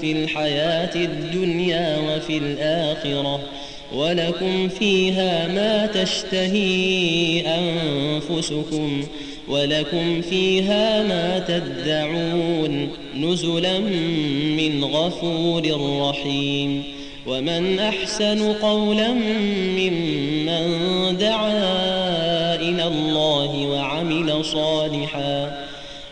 في الحياة الدنيا وفي الآخرة ولكم فيها ما تشتهي أنفسكم ولكم فيها ما تدعون نزلا من غفور رحيم ومن أحسن قولا ممن دعا إلى الله وعمل صالحا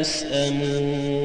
يسأمون.